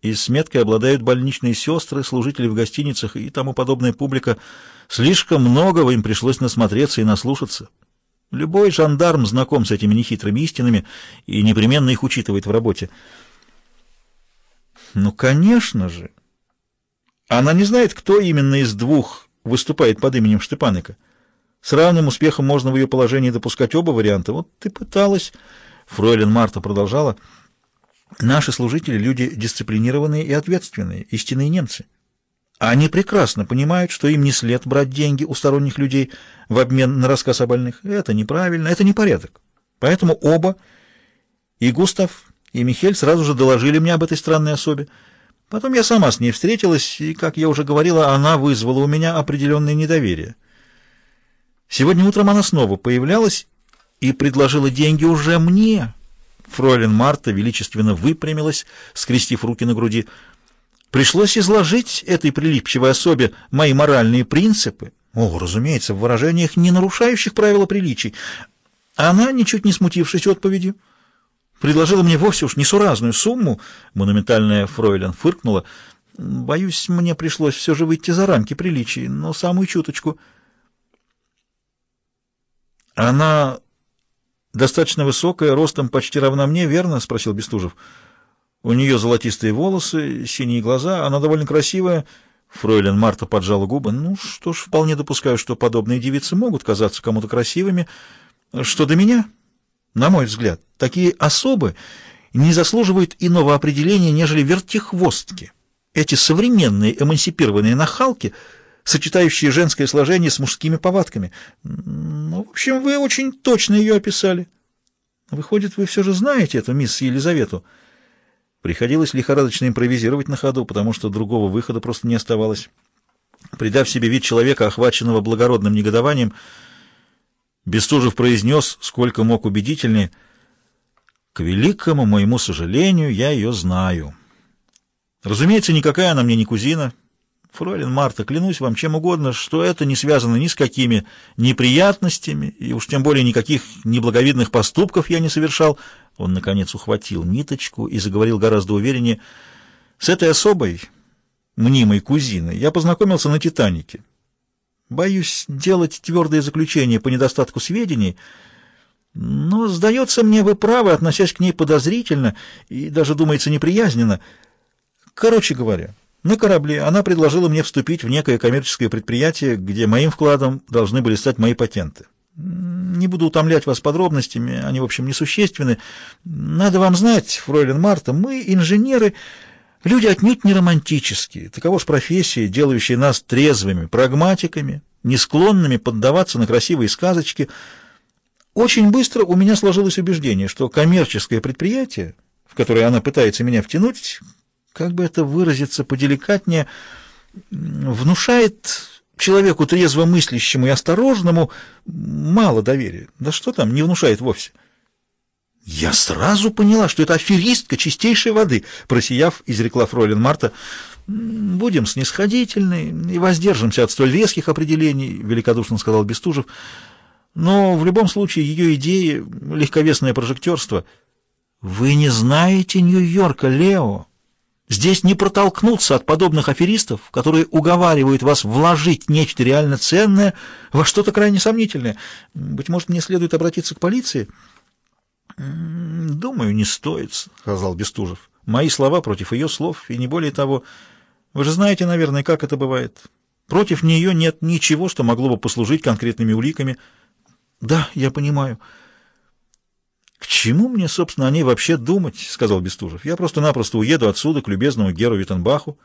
и с меткой обладают больничные сестры, служители в гостиницах и тому подобная публика. Слишком многого им пришлось насмотреться и наслушаться. Любой жандарм знаком с этими нехитрыми истинами и непременно их учитывает в работе. Ну, конечно же. Она не знает, кто именно из двух выступает под именем Штепаныка. С равным успехом можно в ее положении допускать оба варианта. Вот ты пыталась. Фройлен Марта продолжала. Наши служители — люди дисциплинированные и ответственные, истинные немцы. Они прекрасно понимают, что им не след брать деньги у сторонних людей в обмен на рассказ о больных. Это неправильно, это не порядок. Поэтому оба, и Густав, и Михель, сразу же доложили мне об этой странной особе. Потом я сама с ней встретилась, и, как я уже говорила, она вызвала у меня определенное недоверие. Сегодня утром она снова появлялась и предложила деньги уже мне. Фройлен Марта величественно выпрямилась, скрестив руки на груди. Пришлось изложить этой прилипчивой особе мои моральные принципы, о, разумеется, в выражениях, не нарушающих правила приличий. Она, ничуть не смутившись отповедью, предложила мне вовсе уж несуразную сумму, монументальная фройлен фыркнула. Боюсь, мне пришлось все же выйти за рамки приличий, но самую чуточку. Она достаточно высокая, ростом почти равна мне, верно? — спросил Бестужев. У нее золотистые волосы, синие глаза, она довольно красивая. Фройлен Марта поджала губы. Ну что ж, вполне допускаю, что подобные девицы могут казаться кому-то красивыми. Что до меня, на мой взгляд, такие особы не заслуживают иного определения, нежели вертихвостки. Эти современные эмансипированные нахалки, сочетающие женское сложение с мужскими повадками. Ну, в общем, вы очень точно ее описали. Выходит, вы все же знаете эту мисс Елизавету. Приходилось лихорадочно импровизировать на ходу, потому что другого выхода просто не оставалось. Придав себе вид человека, охваченного благородным негодованием, Бестужев произнес, сколько мог убедительнее, «К великому моему сожалению, я ее знаю. Разумеется, никакая она мне не кузина. Фройлен Марта, клянусь вам чем угодно, что это не связано ни с какими неприятностями, и уж тем более никаких неблаговидных поступков я не совершал». Он, наконец, ухватил ниточку и заговорил гораздо увереннее. «С этой особой, мнимой кузиной, я познакомился на «Титанике». Боюсь делать твердое заключение по недостатку сведений, но, сдается мне, вы правы, относясь к ней подозрительно и даже, думается, неприязненно. Короче говоря, на корабле она предложила мне вступить в некое коммерческое предприятие, где моим вкладом должны были стать мои патенты. Не буду утомлять вас подробностями, они, в общем, несущественны. Надо вам знать, фройлен Марта, мы, инженеры, люди отнюдь не романтические. Таково ж профессия, делающая нас трезвыми, прагматиками, не склонными поддаваться на красивые сказочки. Очень быстро у меня сложилось убеждение, что коммерческое предприятие, в которое она пытается меня втянуть, как бы это выразиться поделикатнее, внушает человеку трезво мыслящему и осторожному мало доверия. Да что там, не внушает вовсе. Я сразу поняла, что это аферистка чистейшей воды, просияв, изрекла фройлен Марта. Будем снисходительны и воздержимся от столь резких определений, великодушно сказал Бестужев. Но в любом случае ее идеи — легковесное прожектерство. Вы не знаете Нью-Йорка, Лео. Здесь не протолкнуться от подобных аферистов, которые уговаривают вас вложить нечто реально ценное во что-то крайне сомнительное. Быть может, мне следует обратиться к полиции? Думаю, не стоит, сказал Бестужев. Мои слова против ее слов, и не более того. Вы же знаете, наверное, как это бывает. Против нее нет ничего, что могло бы послужить конкретными уликами. Да, я понимаю. «К чему мне, собственно, о ней вообще думать?» — сказал Бестужев. «Я просто-напросто уеду отсюда к любезному Геру Виттенбаху.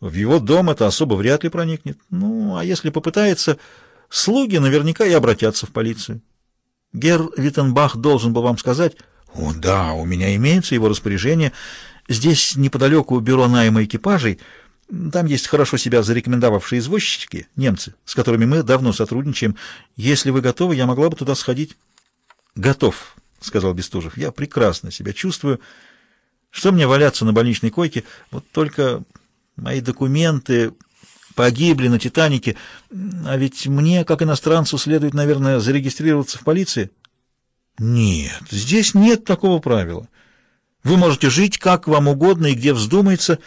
В его дом это особо вряд ли проникнет. Ну, а если попытается, слуги наверняка и обратятся в полицию. Гер Виттенбах должен был вам сказать...» «О, да, у меня имеется его распоряжение. Здесь неподалеку бюро найма экипажей. Там есть хорошо себя зарекомендовавшие извозчики, немцы, с которыми мы давно сотрудничаем. Если вы готовы, я могла бы туда сходить». «Готов». — сказал Бестужев. — Я прекрасно себя чувствую. Что мне валяться на больничной койке? Вот только мои документы погибли на «Титанике», а ведь мне, как иностранцу, следует, наверное, зарегистрироваться в полиции. Нет, здесь нет такого правила. Вы можете жить как вам угодно и где вздумается,